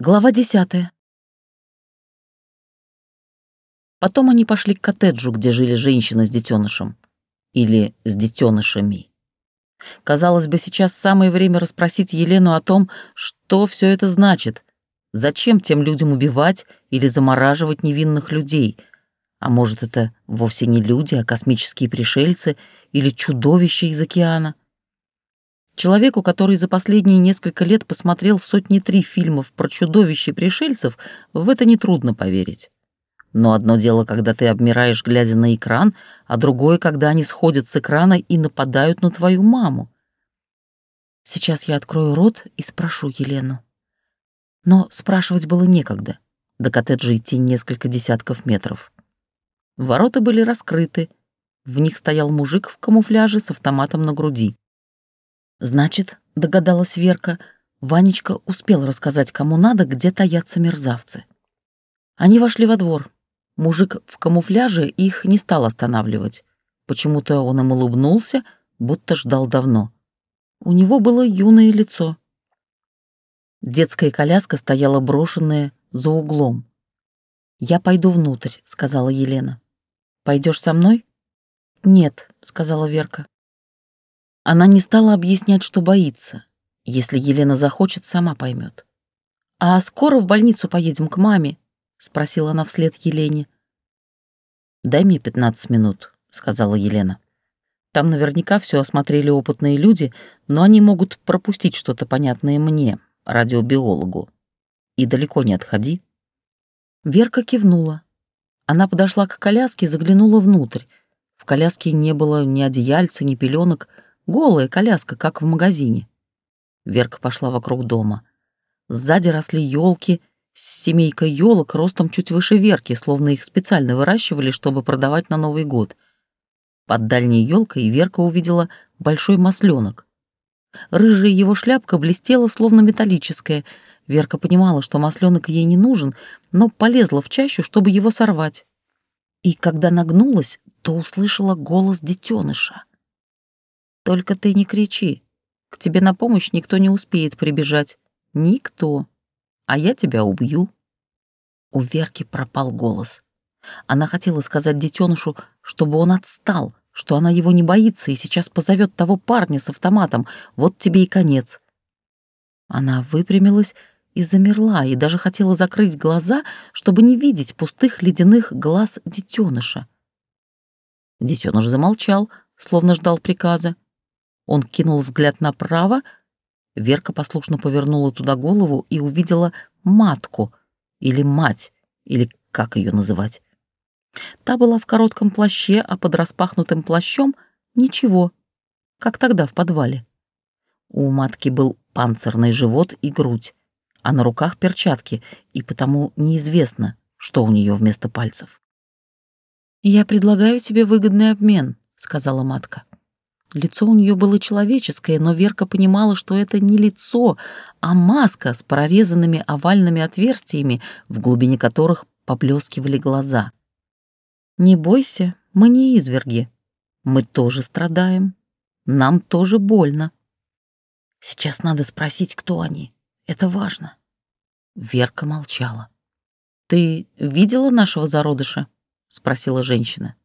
Глава десятая. Потом они пошли к коттеджу, где жили женщины с детенышем. Или с детенышами. Казалось бы, сейчас самое время расспросить Елену о том, что все это значит. Зачем тем людям убивать или замораживать невинных людей? А может, это вовсе не люди, а космические пришельцы или чудовища из океана? Человеку, который за последние несколько лет посмотрел сотни три фильмов про чудовищ пришельцев, в это нетрудно поверить. Но одно дело, когда ты обмираешь, глядя на экран, а другое, когда они сходят с экрана и нападают на твою маму. Сейчас я открою рот и спрошу Елену. Но спрашивать было некогда. До коттеджа идти несколько десятков метров. Ворота были раскрыты. В них стоял мужик в камуфляже с автоматом на груди. Значит, догадалась Верка, Ванечка успел рассказать кому надо, где таятся мерзавцы. Они вошли во двор. Мужик в камуфляже их не стал останавливать. Почему-то он им улыбнулся, будто ждал давно. У него было юное лицо. Детская коляска стояла брошенная за углом. «Я пойду внутрь», — сказала Елена. Пойдешь со мной?» «Нет», — сказала Верка. Она не стала объяснять, что боится. Если Елена захочет, сама поймет. «А скоро в больницу поедем к маме?» — спросила она вслед Елене. «Дай мне пятнадцать минут», — сказала Елена. «Там наверняка все осмотрели опытные люди, но они могут пропустить что-то понятное мне, радиобиологу. И далеко не отходи». Верка кивнула. Она подошла к коляске и заглянула внутрь. В коляске не было ни одеяльца, ни пеленок, Голая коляска, как в магазине. Верка пошла вокруг дома. Сзади росли елки с семейкой елок ростом чуть выше Верки, словно их специально выращивали, чтобы продавать на Новый год. Под дальней елкой Верка увидела большой масленок. Рыжая его шляпка блестела, словно металлическая. Верка понимала, что масленок ей не нужен, но полезла в чащу, чтобы его сорвать. И когда нагнулась, то услышала голос детеныша. Только ты не кричи. К тебе на помощь никто не успеет прибежать. Никто. А я тебя убью. У Верки пропал голос. Она хотела сказать детенышу, чтобы он отстал, что она его не боится и сейчас позовет того парня с автоматом. Вот тебе и конец. Она выпрямилась и замерла, и даже хотела закрыть глаза, чтобы не видеть пустых ледяных глаз детеныша. Детеныш замолчал, словно ждал приказа. Он кинул взгляд направо, Верка послушно повернула туда голову и увидела матку, или мать, или как ее называть. Та была в коротком плаще, а под распахнутым плащом — ничего, как тогда в подвале. У матки был панцирный живот и грудь, а на руках перчатки, и потому неизвестно, что у нее вместо пальцев. «Я предлагаю тебе выгодный обмен», — сказала матка. Лицо у нее было человеческое, но Верка понимала, что это не лицо, а маска с прорезанными овальными отверстиями, в глубине которых поблескивали глаза. «Не бойся, мы не изверги. Мы тоже страдаем. Нам тоже больно. Сейчас надо спросить, кто они. Это важно». Верка молчала. «Ты видела нашего зародыша?» — спросила женщина.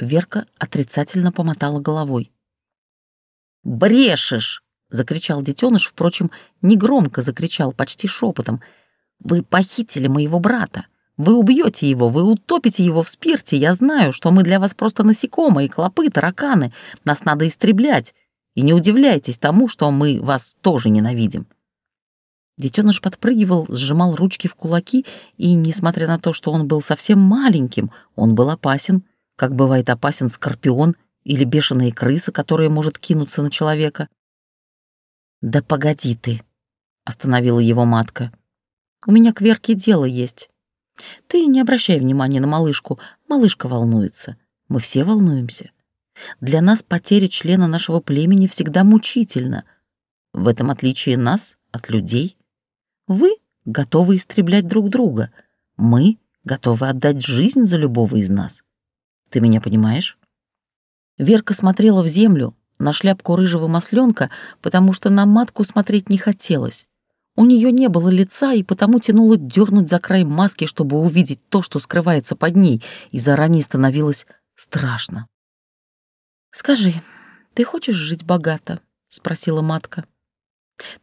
Верка отрицательно помотала головой. «Брешешь!» — закричал детеныш, впрочем, негромко закричал, почти шепотом. «Вы похитили моего брата! Вы убьете его, вы утопите его в спирте! Я знаю, что мы для вас просто насекомые, клопы, тараканы. Нас надо истреблять. И не удивляйтесь тому, что мы вас тоже ненавидим». Детеныш подпрыгивал, сжимал ручки в кулаки, и, несмотря на то, что он был совсем маленьким, он был опасен — как бывает опасен скорпион или бешеная крыса, которая может кинуться на человека. «Да погоди ты», — остановила его матка. «У меня к Верке дело есть. Ты не обращай внимания на малышку, малышка волнуется. Мы все волнуемся. Для нас потеря члена нашего племени всегда мучительна. В этом отличие нас от людей. Вы готовы истреблять друг друга. Мы готовы отдать жизнь за любого из нас. Ты меня понимаешь?» Верка смотрела в землю, на шляпку рыжего масленка, потому что на матку смотреть не хотелось. У нее не было лица, и потому тянуло дернуть за край маски, чтобы увидеть то, что скрывается под ней, и заранее становилось страшно. «Скажи, ты хочешь жить богато?» — спросила матка.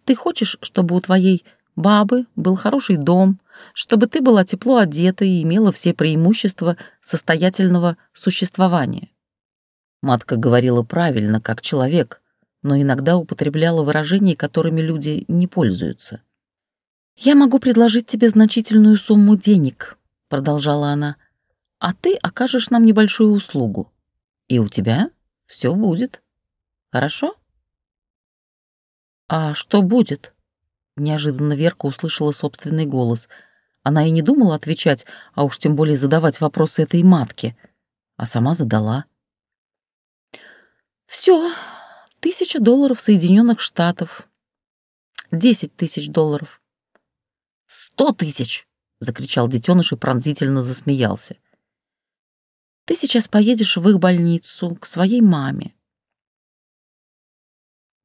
«Ты хочешь, чтобы у твоей бабы был хороший дом, чтобы ты была тепло одета и имела все преимущества состоятельного существования?» Матка говорила правильно, как человек, но иногда употребляла выражения, которыми люди не пользуются. «Я могу предложить тебе значительную сумму денег», — продолжала она, «а ты окажешь нам небольшую услугу, и у тебя все будет. Хорошо?» «А что будет?» Неожиданно Верка услышала собственный голос. Она и не думала отвечать, а уж тем более задавать вопросы этой матке. А сама задала. «Все, тысяча долларов Соединенных Штатов. Десять тысяч долларов». «Сто тысяч!» — закричал детеныш и пронзительно засмеялся. «Ты сейчас поедешь в их больницу, к своей маме.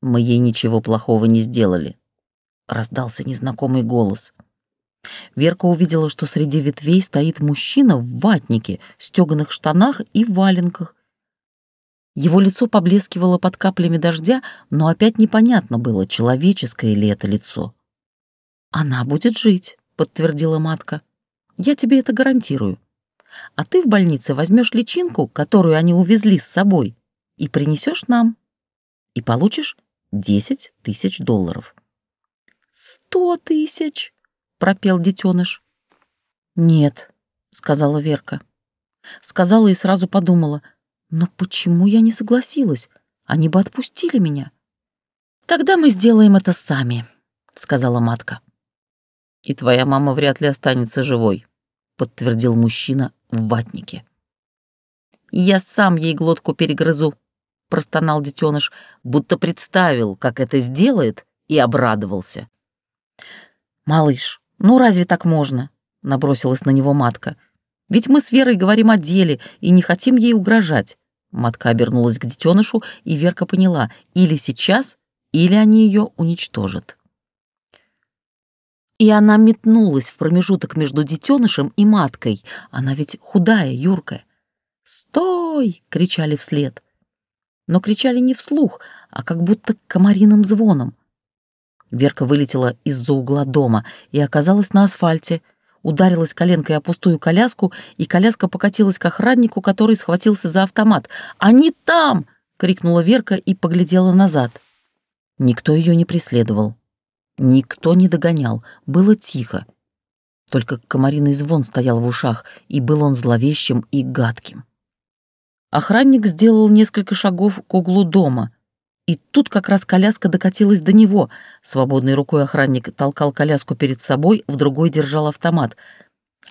Мы ей ничего плохого не сделали. Раздался незнакомый голос. Верка увидела, что среди ветвей стоит мужчина в ватнике, стёганых штанах и валенках. Его лицо поблескивало под каплями дождя, но опять непонятно было, человеческое ли это лицо. «Она будет жить», — подтвердила матка. «Я тебе это гарантирую. А ты в больнице возьмешь личинку, которую они увезли с собой, и принесешь нам. И получишь десять тысяч долларов. «Сто тысяч!» — пропел детеныш. «Нет», — сказала Верка. Сказала и сразу подумала, «но почему я не согласилась? Они бы отпустили меня». «Тогда мы сделаем это сами», — сказала матка. «И твоя мама вряд ли останется живой», — подтвердил мужчина в ватнике. «Я сам ей глотку перегрызу», простонал детеныш, будто представил, как это сделает, и обрадовался. «Малыш, ну разве так можно?» — набросилась на него матка. «Ведь мы с Верой говорим о деле и не хотим ей угрожать». Матка обернулась к детенышу, и Верка поняла, или сейчас, или они ее уничтожат. И она метнулась в промежуток между детенышем и маткой. Она ведь худая, юркая. «Стой!» — кричали вслед но кричали не вслух, а как будто комариным звоном. Верка вылетела из-за угла дома и оказалась на асфальте, ударилась коленкой о пустую коляску, и коляска покатилась к охраннику, который схватился за автомат. «Они там!» — крикнула Верка и поглядела назад. Никто ее не преследовал. Никто не догонял. Было тихо. Только комариный звон стоял в ушах, и был он зловещим и гадким. Охранник сделал несколько шагов к углу дома. И тут как раз коляска докатилась до него. Свободной рукой охранник толкал коляску перед собой, в другой держал автомат.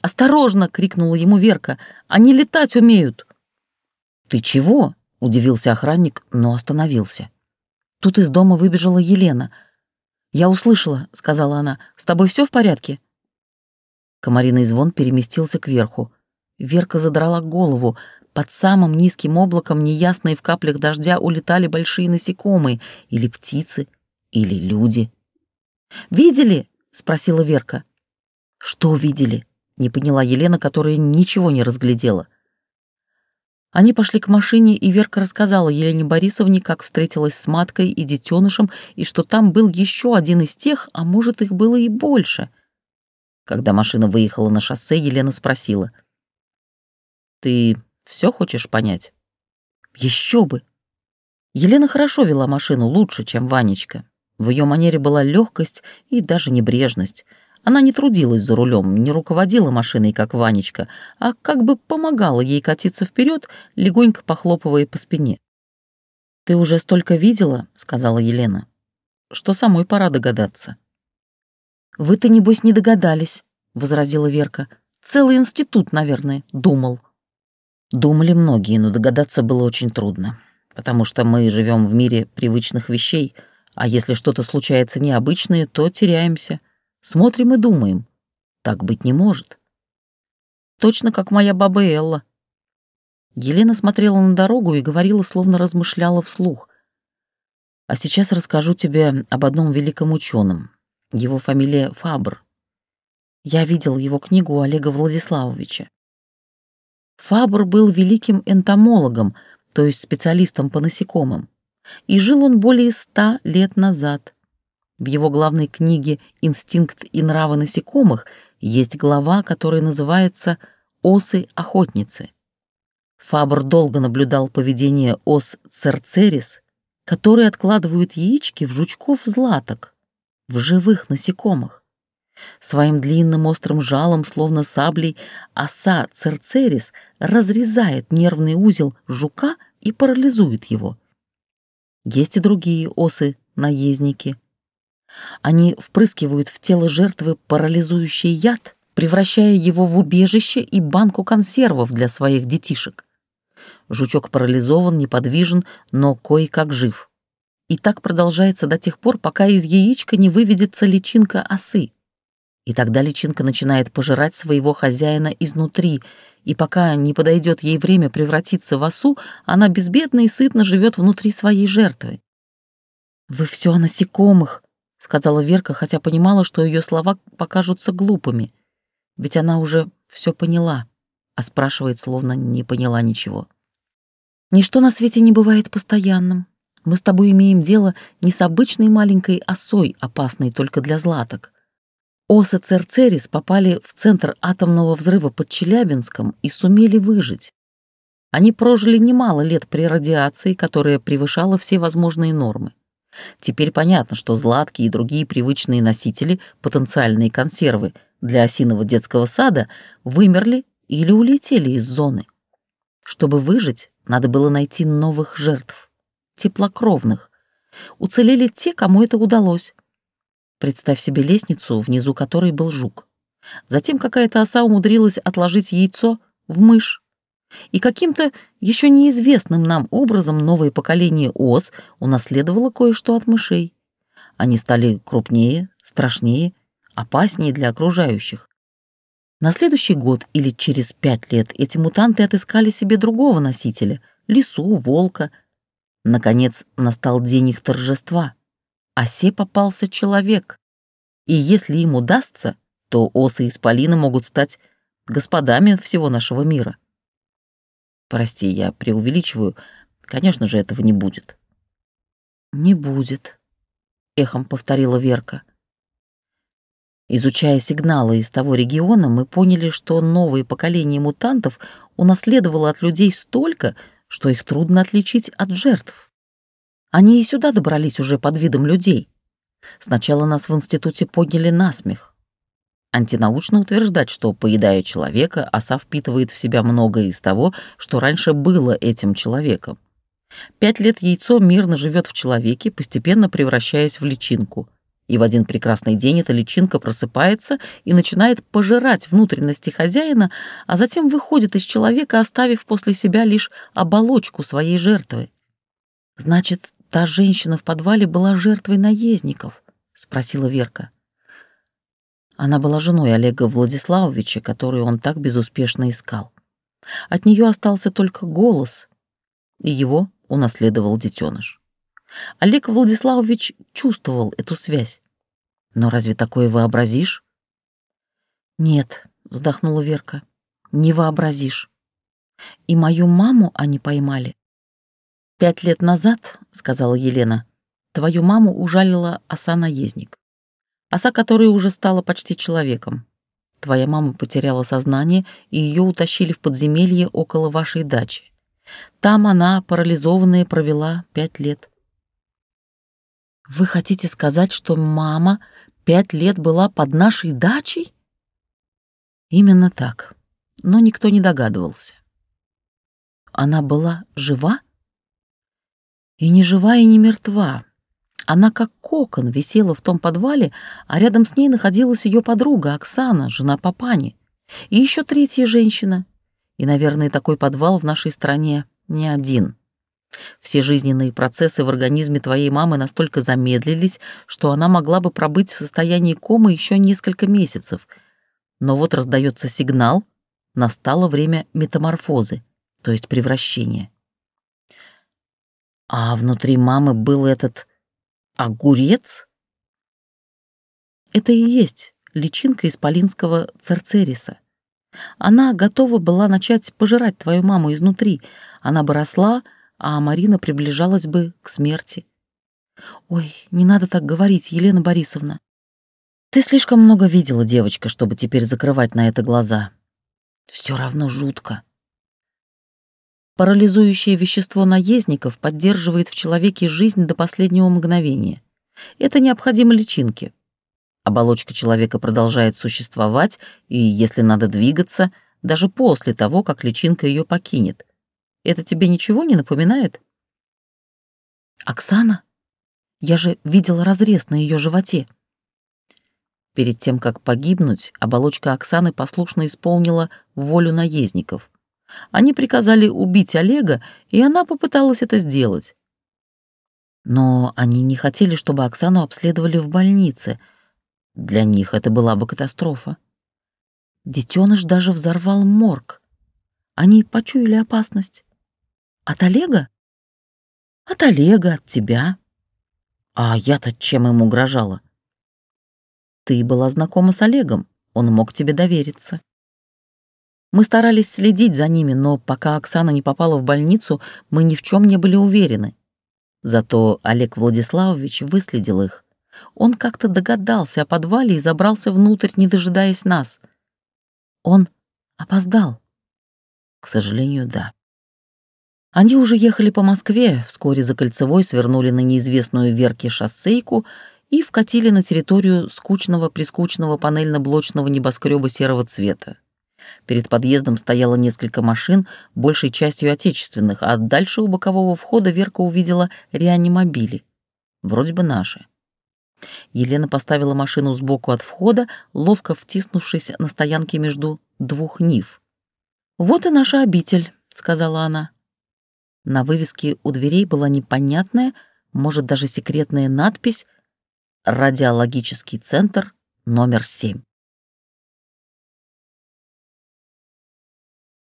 «Осторожно!» — крикнула ему Верка. «Они летать умеют!» «Ты чего?» — удивился охранник, но остановился. Тут из дома выбежала Елена. «Я услышала», — сказала она. «С тобой все в порядке?» Комариный звон переместился кверху. Верка задрала голову. Под самым низким облаком, неясные в каплях дождя, улетали большие насекомые, или птицы, или люди. «Видели?» — спросила Верка. «Что видели?» — не поняла Елена, которая ничего не разглядела. Они пошли к машине, и Верка рассказала Елене Борисовне, как встретилась с маткой и детенышем, и что там был еще один из тех, а может, их было и больше. Когда машина выехала на шоссе, Елена спросила. «Ты все хочешь понять? Еще бы! Елена хорошо вела машину, лучше, чем Ванечка. В ее манере была легкость и даже небрежность. Она не трудилась за рулем, не руководила машиной, как Ванечка, а как бы помогала ей катиться вперед, легонько похлопывая по спине. «Ты уже столько видела», — сказала Елена, — «что самой пора догадаться». «Вы-то, небось, не догадались», — возразила Верка. «Целый институт, наверное, думал». Думали многие, но догадаться было очень трудно, потому что мы живем в мире привычных вещей, а если что-то случается необычное, то теряемся, смотрим и думаем. Так быть не может. Точно как моя баба Элла. Елена смотрела на дорогу и говорила, словно размышляла вслух. А сейчас расскажу тебе об одном великом ученом. Его фамилия Фабр. Я видел его книгу Олега Владиславовича. Фабр был великим энтомологом, то есть специалистом по насекомым, и жил он более ста лет назад. В его главной книге «Инстинкт и нравы насекомых» есть глава, которая называется «Осы-охотницы». Фабр долго наблюдал поведение ос церцерис, которые откладывают яички в жучков-златок, в живых насекомых. Своим длинным острым жалом, словно саблей, оса церцерис разрезает нервный узел жука и парализует его. Есть и другие осы-наездники. Они впрыскивают в тело жертвы парализующий яд, превращая его в убежище и банку консервов для своих детишек. Жучок парализован, неподвижен, но кое-как жив. И так продолжается до тех пор, пока из яичка не выведется личинка осы. И тогда личинка начинает пожирать своего хозяина изнутри, и пока не подойдет ей время превратиться в осу, она безбедно и сытно живет внутри своей жертвы. «Вы все о насекомых», — сказала Верка, хотя понимала, что ее слова покажутся глупыми. Ведь она уже все поняла, а спрашивает, словно не поняла ничего. Ничто на свете не бывает постоянным. Мы с тобой имеем дело не с обычной маленькой осой, опасной только для златок. Осы Церцерис попали в центр атомного взрыва под Челябинском и сумели выжить. Они прожили немало лет при радиации, которая превышала все возможные нормы. Теперь понятно, что златки и другие привычные носители, потенциальные консервы для осиного детского сада, вымерли или улетели из зоны. Чтобы выжить, надо было найти новых жертв, теплокровных. Уцелели те, кому это удалось. Представь себе лестницу, внизу которой был жук. Затем какая-то оса умудрилась отложить яйцо в мышь. И каким-то еще неизвестным нам образом новое поколение ос унаследовало кое-что от мышей. Они стали крупнее, страшнее, опаснее для окружающих. На следующий год или через пять лет эти мутанты отыскали себе другого носителя — лису, волка. Наконец настал день их торжества. Осе попался человек. И если им удастся, то осы из Полины могут стать господами всего нашего мира. Прости, я преувеличиваю. Конечно же, этого не будет. «Не будет», — эхом повторила Верка. Изучая сигналы из того региона, мы поняли, что новое поколение мутантов унаследовало от людей столько, что их трудно отличить от жертв. Они и сюда добрались уже под видом людей. Сначала нас в институте подняли на смех. Антинаучно утверждать, что, поедая человека, оса впитывает в себя многое из того, что раньше было этим человеком. Пять лет яйцо мирно живет в человеке, постепенно превращаясь в личинку — и в один прекрасный день эта личинка просыпается и начинает пожирать внутренности хозяина, а затем выходит из человека, оставив после себя лишь оболочку своей жертвы. «Значит, та женщина в подвале была жертвой наездников?» — спросила Верка. Она была женой Олега Владиславовича, которую он так безуспешно искал. От нее остался только голос, и его унаследовал детеныш. Олег Владиславович чувствовал эту связь. Но разве такое вообразишь? Нет, вздохнула Верка, не вообразишь. И мою маму они поймали. Пять лет назад, сказала Елена, твою маму ужалила оса-наездник. Оса, которая уже стала почти человеком. Твоя мама потеряла сознание, и ее утащили в подземелье около вашей дачи. Там она, парализованная, провела пять лет. Вы хотите сказать, что мама пять лет была под нашей дачей? Именно так, но никто не догадывался. Она была жива? И не жива, и не мертва. Она как кокон висела в том подвале, а рядом с ней находилась ее подруга Оксана, жена Папани, и еще третья женщина. И, наверное, такой подвал в нашей стране не один. Все жизненные процессы в организме твоей мамы настолько замедлились, что она могла бы пробыть в состоянии комы еще несколько месяцев. Но вот раздается сигнал, настало время метаморфозы, то есть превращения. А внутри мамы был этот огурец? Это и есть личинка исполинского церцериса. Она готова была начать пожирать твою маму изнутри. Она бы росла, а Марина приближалась бы к смерти. Ой, не надо так говорить, Елена Борисовна. Ты слишком много видела, девочка, чтобы теперь закрывать на это глаза. Все равно жутко. Парализующее вещество наездников поддерживает в человеке жизнь до последнего мгновения. Это необходимо личинке. Оболочка человека продолжает существовать, и, если надо двигаться, даже после того, как личинка ее покинет. Это тебе ничего не напоминает? Оксана? Я же видела разрез на ее животе. Перед тем, как погибнуть, оболочка Оксаны послушно исполнила волю наездников. Они приказали убить Олега, и она попыталась это сделать. Но они не хотели, чтобы Оксану обследовали в больнице. Для них это была бы катастрофа. Детеныш даже взорвал морг. Они почуяли опасность. От Олега? От Олега, от тебя. А я-то чем им угрожала? Ты была знакома с Олегом, он мог тебе довериться. Мы старались следить за ними, но пока Оксана не попала в больницу, мы ни в чем не были уверены. Зато Олег Владиславович выследил их. Он как-то догадался о подвале и забрался внутрь, не дожидаясь нас. Он опоздал. К сожалению, да. Они уже ехали по Москве, вскоре за Кольцевой свернули на неизвестную Верке шоссейку и вкатили на территорию скучного-прискучного панельно-блочного небоскреба серого цвета. Перед подъездом стояло несколько машин, большей частью отечественных, а дальше у бокового входа Верка увидела реанимобили. Вроде бы наши. Елена поставила машину сбоку от входа, ловко втиснувшись на стоянке между двух нив. «Вот и наша обитель», — сказала она. На вывеске у дверей была непонятная, может, даже секретная надпись «Радиологический центр номер семь».